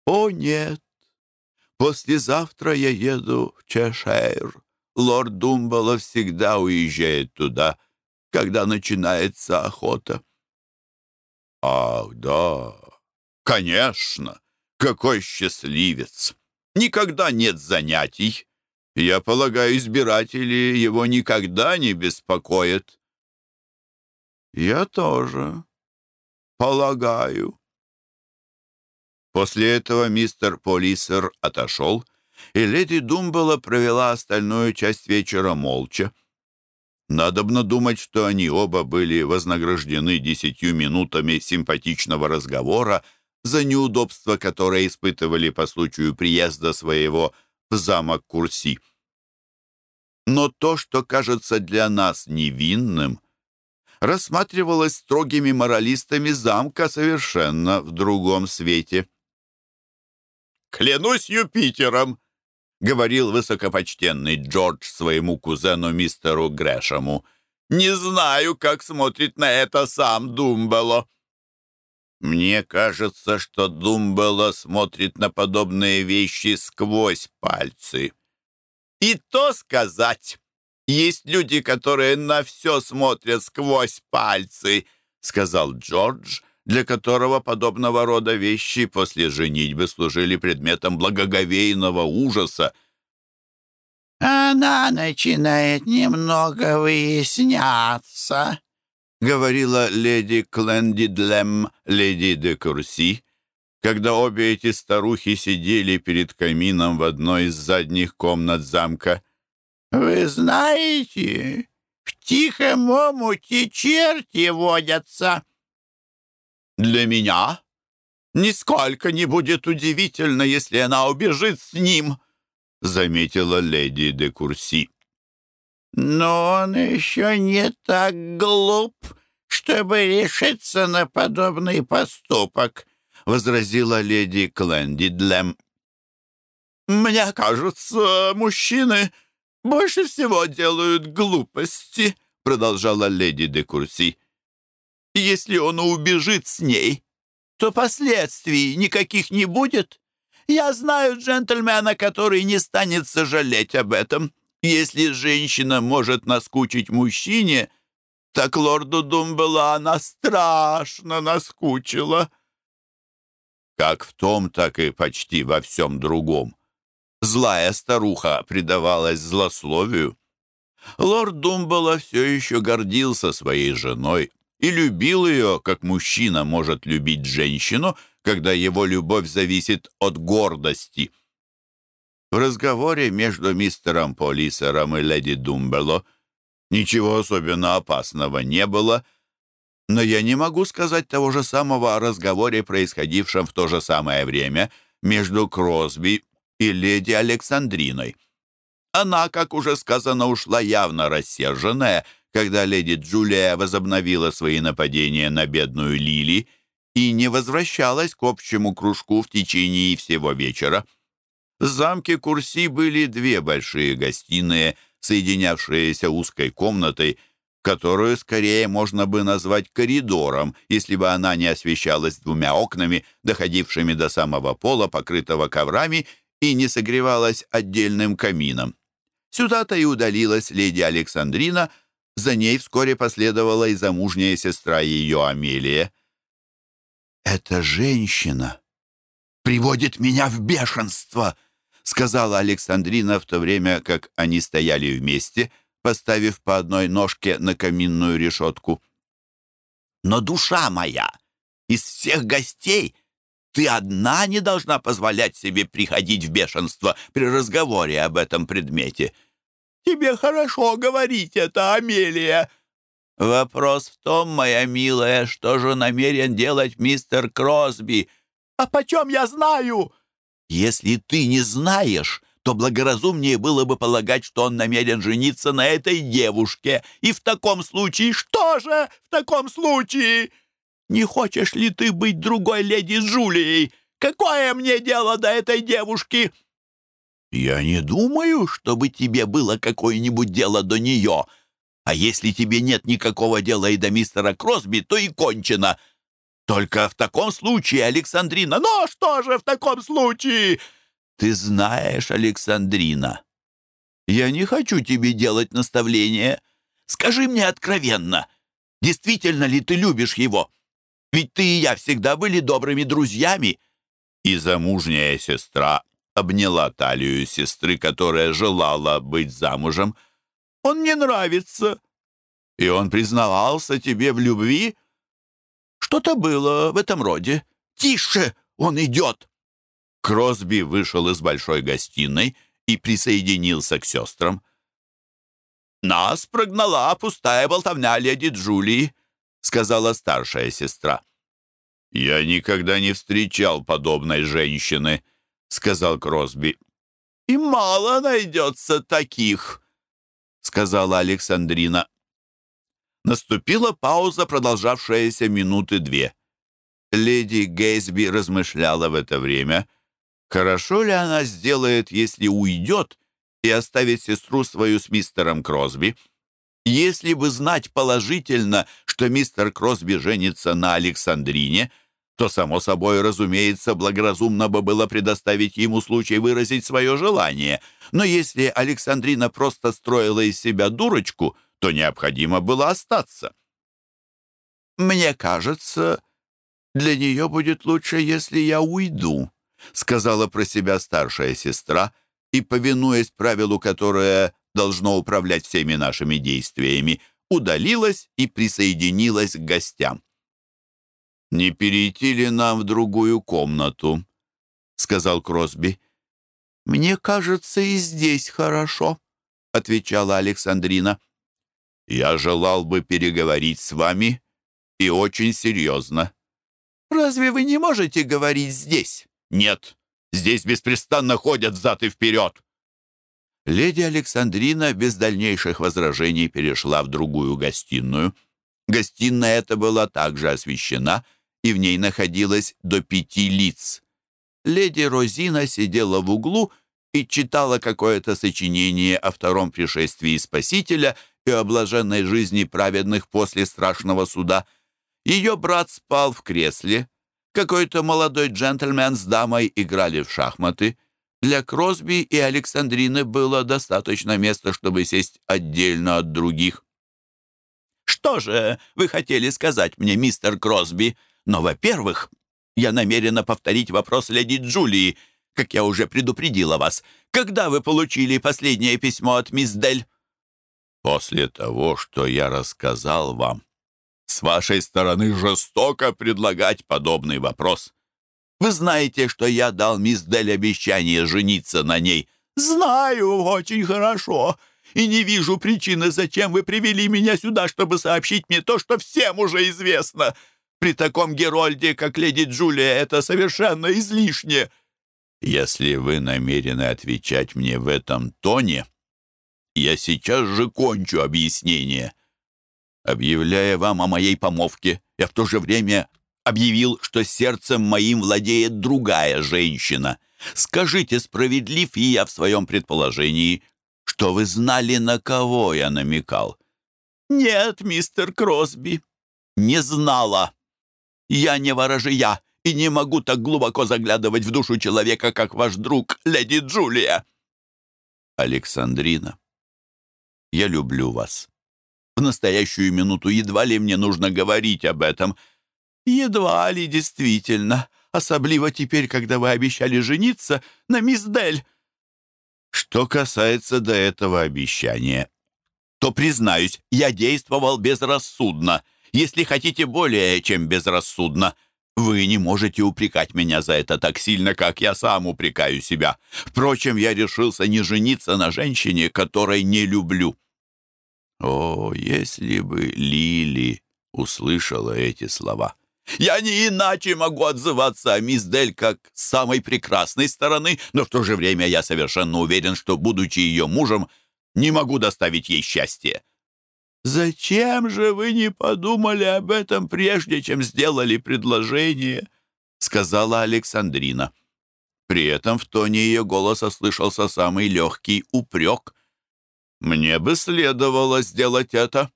«О, нет! Послезавтра я еду в Чешейр. Лорд Думбало всегда уезжает туда, когда начинается охота. Ах, да, конечно, какой счастливец! Никогда нет занятий. Я полагаю, избиратели его никогда не беспокоят. Я тоже полагаю. После этого мистер Полисер отошел, и леди Думбелла провела остальную часть вечера молча. Надобно думать, что они оба были вознаграждены десятью минутами симпатичного разговора за неудобства, которые испытывали по случаю приезда своего в замок Курси. Но то, что кажется для нас невинным, рассматривалось строгими моралистами замка совершенно в другом свете. «Клянусь Юпитером!» — говорил высокопочтенный Джордж своему кузену мистеру Грэшему. «Не знаю, как смотрит на это сам Думбело». «Мне кажется, что Думбело смотрит на подобные вещи сквозь пальцы». «И то сказать, есть люди, которые на все смотрят сквозь пальцы», — сказал Джордж, для которого подобного рода вещи после женитьбы служили предметом благоговейного ужаса. «Она начинает немного выясняться», — говорила леди Клендидлем, леди де Курси, когда обе эти старухи сидели перед камином в одной из задних комнат замка. «Вы знаете, в тихом омуте черти водятся». Для меня нисколько не будет удивительно, если она убежит с ним, заметила леди де Курси. Но он еще не так глуп, чтобы решиться на подобный поступок, возразила леди Клендидлем. «Мне кажется, мужчины больше всего делают глупости», продолжала леди де Курси. Если он убежит с ней, то последствий никаких не будет. Я знаю джентльмена, который не станет сожалеть об этом. Если женщина может наскучить мужчине, так лорду Думбелла она страшно наскучила. Как в том, так и почти во всем другом. Злая старуха предавалась злословию. Лорд Думбелла все еще гордился своей женой, и любил ее, как мужчина может любить женщину, когда его любовь зависит от гордости. В разговоре между мистером Полисером и леди Думбело ничего особенно опасного не было, но я не могу сказать того же самого о разговоре, происходившем в то же самое время между Кросби и леди Александриной. Она, как уже сказано, ушла явно рассерженная — когда леди Джулия возобновила свои нападения на бедную Лили и не возвращалась к общему кружку в течение всего вечера. В замке Курси были две большие гостиные, соединявшиеся узкой комнатой, которую скорее можно бы назвать коридором, если бы она не освещалась двумя окнами, доходившими до самого пола, покрытого коврами, и не согревалась отдельным камином. Сюда-то и удалилась леди Александрина, за ней вскоре последовала и замужняя сестра ее Амелия. «Эта женщина приводит меня в бешенство!» сказала Александрина в то время, как они стояли вместе, поставив по одной ножке на каминную решетку. «Но душа моя, из всех гостей ты одна не должна позволять себе приходить в бешенство при разговоре об этом предмете. Тебе хорошо говорить это, Амелия!» «Вопрос в том, моя милая, что же намерен делать мистер Кросби?» «А почем я знаю?» Если ты не знаешь, то благоразумнее было бы полагать, что он намерен жениться на этой девушке. И в таком случае... Что же в таком случае? Не хочешь ли ты быть другой леди Джулией? Какое мне дело до этой девушки?» «Я не думаю, чтобы тебе было какое-нибудь дело до нее. А если тебе нет никакого дела и до мистера Кросби, то и кончено. Только в таком случае, Александрина... Ну, что же в таком случае? Ты знаешь, Александрина, я не хочу тебе делать наставления. Скажи мне откровенно, действительно ли ты любишь его? Ведь ты и я всегда были добрыми друзьями. И замужняя сестра обняла талию сестры, которая желала быть замужем. Он мне нравится. И он признавался тебе в любви? Что-то было в этом роде. Тише, он идет!» Кросби вышел из большой гостиной и присоединился к сестрам. «Нас прогнала пустая болтовня леди Джулии», — сказала старшая сестра. «Я никогда не встречал подобной женщины», — сказал Кросби. «И мало найдется таких», — сказала Александрина. Наступила пауза, продолжавшаяся минуты две. Леди Гейсби размышляла в это время, хорошо ли она сделает, если уйдет и оставит сестру свою с мистером Кросби. Если бы знать положительно, что мистер Кросби женится на Александрине, то, само собой, разумеется, благоразумно бы было предоставить ему случай выразить свое желание. Но если Александрина просто строила из себя дурочку — то необходимо было остаться. «Мне кажется, для нее будет лучше, если я уйду», сказала про себя старшая сестра и, повинуясь правилу, которое должно управлять всеми нашими действиями, удалилась и присоединилась к гостям. «Не перейти ли нам в другую комнату?» — сказал Кросби. «Мне кажется, и здесь хорошо», — отвечала Александрина. Я желал бы переговорить с вами и очень серьезно». «Разве вы не можете говорить здесь?» «Нет, здесь беспрестанно ходят взад и вперед». Леди Александрина без дальнейших возражений перешла в другую гостиную. Гостиная эта была также освещена, и в ней находилось до пяти лиц. Леди Розина сидела в углу и читала какое-то сочинение о втором пришествии Спасителя и о блаженной жизни праведных после страшного суда. Ее брат спал в кресле. Какой-то молодой джентльмен с дамой играли в шахматы. Для Кросби и Александрины было достаточно места, чтобы сесть отдельно от других. «Что же вы хотели сказать мне, мистер Кросби? Но, во-первых, я намерена повторить вопрос леди Джулии, как я уже предупредила вас. Когда вы получили последнее письмо от мисс Дель?» После того, что я рассказал вам, с вашей стороны жестоко предлагать подобный вопрос. Вы знаете, что я дал мисс Дель обещание жениться на ней. Знаю очень хорошо. И не вижу причины, зачем вы привели меня сюда, чтобы сообщить мне то, что всем уже известно. При таком Герольде, как леди Джулия, это совершенно излишне. Если вы намерены отвечать мне в этом тоне, я сейчас же кончу объяснение. Объявляя вам о моей помолвке, я в то же время объявил, что сердцем моим владеет другая женщина. Скажите, справедлив ли я в своем предположении, что вы знали, на кого я намекал?» «Нет, мистер Кросби, не знала. Я не ворожия и не могу так глубоко заглядывать в душу человека, как ваш друг, леди Джулия». «Александрина, я люблю вас. В настоящую минуту едва ли мне нужно говорить об этом». «Едва ли, действительно, особливо теперь, когда вы обещали жениться на мисс Дель». Что касается до этого обещания, то, признаюсь, я действовал безрассудно, если хотите более чем безрассудно. Вы не можете упрекать меня за это так сильно, как я сам упрекаю себя. Впрочем, я решился не жениться на женщине, которой не люблю. О, если бы Лили услышала эти слова! Я не иначе могу отзываться о мисс Дель как с самой прекрасной стороны, но в то же время я совершенно уверен, что, будучи ее мужем, не могу доставить ей счастье. «Зачем же вы не подумали об этом, прежде чем сделали предложение?» — сказала Александрина. При этом в тоне ее голоса слышался самый легкий упрек. «Мне бы следовало сделать это.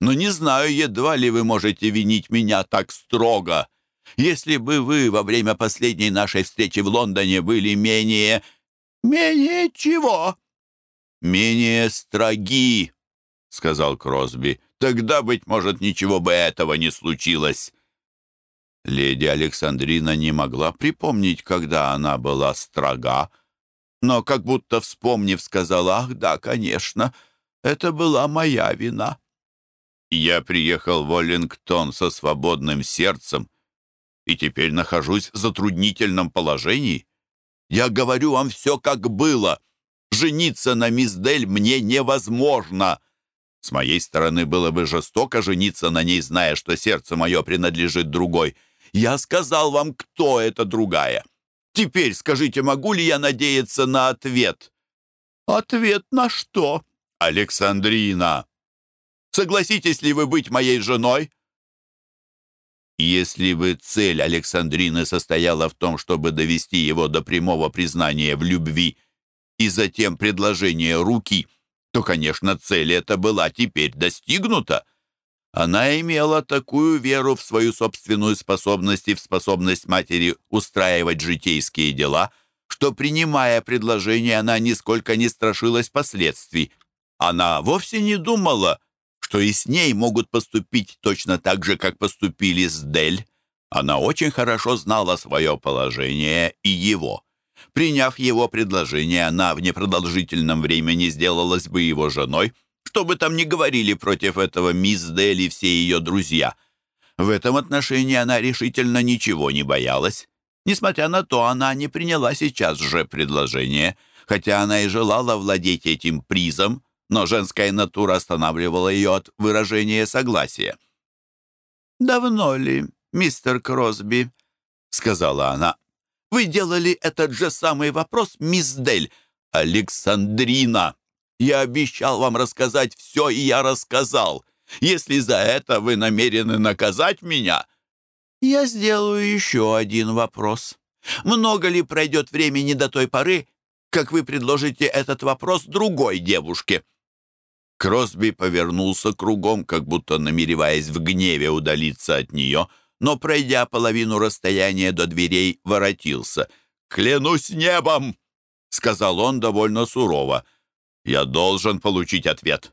Но не знаю, едва ли вы можете винить меня так строго. Если бы вы во время последней нашей встречи в Лондоне были менее... Менее чего? Менее строги, сказал Кросби. Тогда, быть может, ничего бы этого не случилось. Леди Александрина не могла припомнить, когда она была строга, но как будто вспомнив, сказала, «Ах, да, конечно, это была моя вина». Я приехал в Оллингтон со свободным сердцем и теперь нахожусь в затруднительном положении. Я говорю вам все, как было. Жениться на мисс Дель мне невозможно. С моей стороны было бы жестоко жениться на ней, зная, что сердце мое принадлежит другой. Я сказал вам, кто эта другая. Теперь скажите, могу ли я надеяться на ответ? Ответ на что? Александрина, Согласитесь ли вы быть моей женой?» Если бы цель Александрины состояла в том, чтобы довести его до прямого признания в любви и затем предложения руки, то, конечно, цель эта была теперь достигнута. Она имела такую веру в свою собственную способность и в способность матери устраивать житейские дела, что, принимая предложение, она нисколько не страшилась последствий. Она вовсе не думала, что и с ней могут поступить точно так же, как поступили с Дель. Она очень хорошо знала свое положение и его. Приняв его предложение, она в непродолжительном времени сделалась бы его женой, что бы там ни говорили против этого мисс Дель и все ее друзья. В этом отношении она решительно ничего не боялась. Несмотря на то, она не приняла сейчас же предложение, хотя она и желала владеть этим призом, но женская натура останавливала ее от выражения согласия. «Давно ли, мистер Кросби?» — сказала она. «Вы делали этот же самый вопрос, мисс Дель. Александрина, я обещал вам рассказать все, и я рассказал. Если за это вы намерены наказать меня...» «Я сделаю еще один вопрос. Много ли пройдет времени до той поры, как вы предложите этот вопрос другой девушке?» Кросби повернулся кругом, как будто намереваясь в гневе удалиться от нее, но, пройдя половину расстояния до дверей, воротился. «Клянусь небом!» — сказал он довольно сурово. «Я должен получить ответ.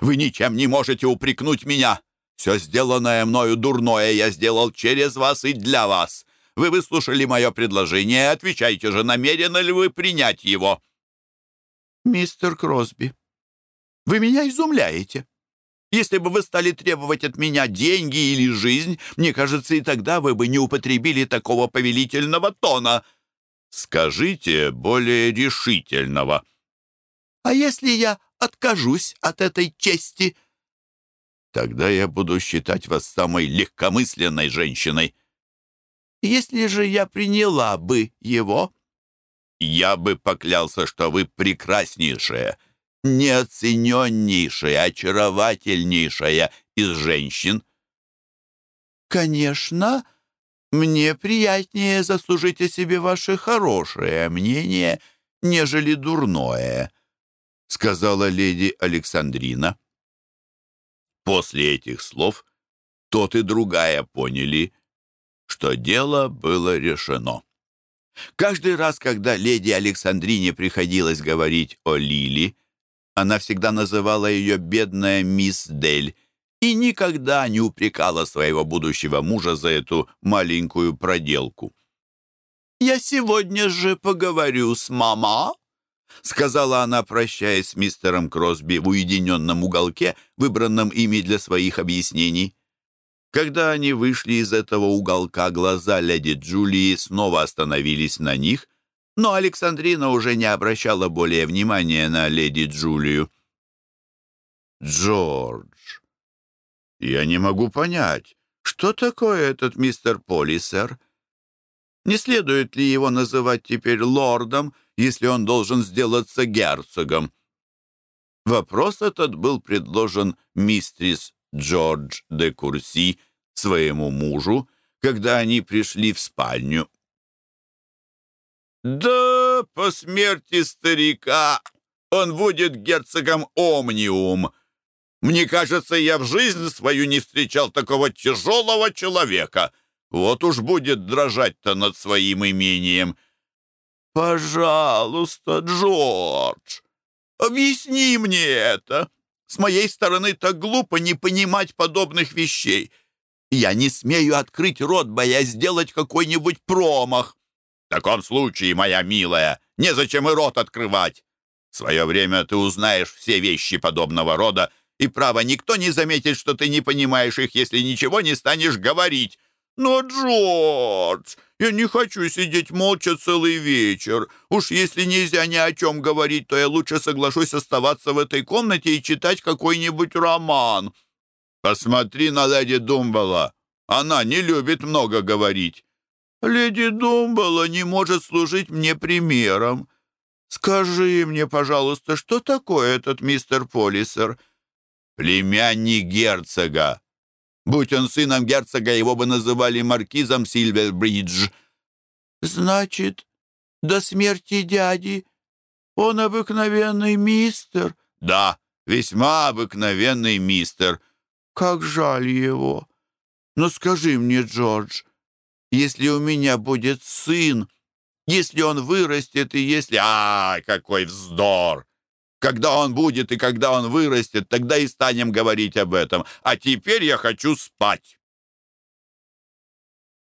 Вы ничем не можете упрекнуть меня. Все сделанное мною дурное я сделал через вас и для вас. Вы выслушали мое предложение, отвечайте же, намерены ли вы принять его?» «Мистер Кросби», вы меня изумляете. Если бы вы стали требовать от меня деньги или жизнь, мне кажется, и тогда вы бы не употребили такого повелительного тона. Скажите более решительного. А если я откажусь от этой чести? Тогда я буду считать вас самой легкомысленной женщиной. Если же я приняла бы его, я бы поклялся, что вы прекраснейшая, неоцененнейшая, очаровательнейшая из женщин. «Конечно, мне приятнее заслужить о себе ваше хорошее мнение, нежели дурное», — сказала леди Александрина. После этих слов тот и другая поняли, что дело было решено. Каждый раз, когда леди Александрине приходилось говорить о Лили, она всегда называла ее «бедная мисс Дель», и никогда не упрекала своего будущего мужа за эту маленькую проделку. «Я сегодня же поговорю с мама», — сказала она, прощаясь с мистером Кросби в уединенном уголке, выбранном ими для своих объяснений. Когда они вышли из этого уголка, глаза леди Джулии снова остановились на них, но Александрина уже не обращала более внимания на леди Джулию. «Джордж, я не могу понять, что такое этот мистер Полисер? Не следует ли его называть теперь лордом, если он должен сделаться герцогом? Вопрос этот был предложен мистрис Джордж де Курси своему мужу, когда они пришли в спальню. «Да, по смерти старика он будет герцогом Омниум», мне кажется, я в жизни свою не встречал такого тяжелого человека. Вот уж будет дрожать-то над своим имением. Пожалуйста, Джордж, объясни мне это. С моей стороны так глупо не понимать подобных вещей. Я не смею открыть рот, боясь сделать какой-нибудь промах. В таком случае, моя милая, незачем и рот открывать. В свое время ты узнаешь все вещи подобного рода, и, право, никто не заметит, что ты не понимаешь их, если ничего не станешь говорить. Но, Джордж, я не хочу сидеть молча целый вечер. Уж если нельзя ни о чем говорить, то я лучше соглашусь оставаться в этой комнате и читать какой-нибудь роман. Посмотри на леди Думбала. Она не любит много говорить. Леди Думбала не может служить мне примером. Скажи мне, пожалуйста, что такое этот мистер Полисер?» племянник герцога. Будь он сыном герцога, его бы называли маркизом Сильвербридж. Значит, до смерти дяди он обыкновенный мистер? Да, весьма обыкновенный мистер. Как жаль его. Но скажи мне, Джордж, если у меня будет сын, если он вырастет и если... Ай, какой вздор! Когда он будет и когда он вырастет, тогда и станем говорить об этом. А теперь я хочу спать».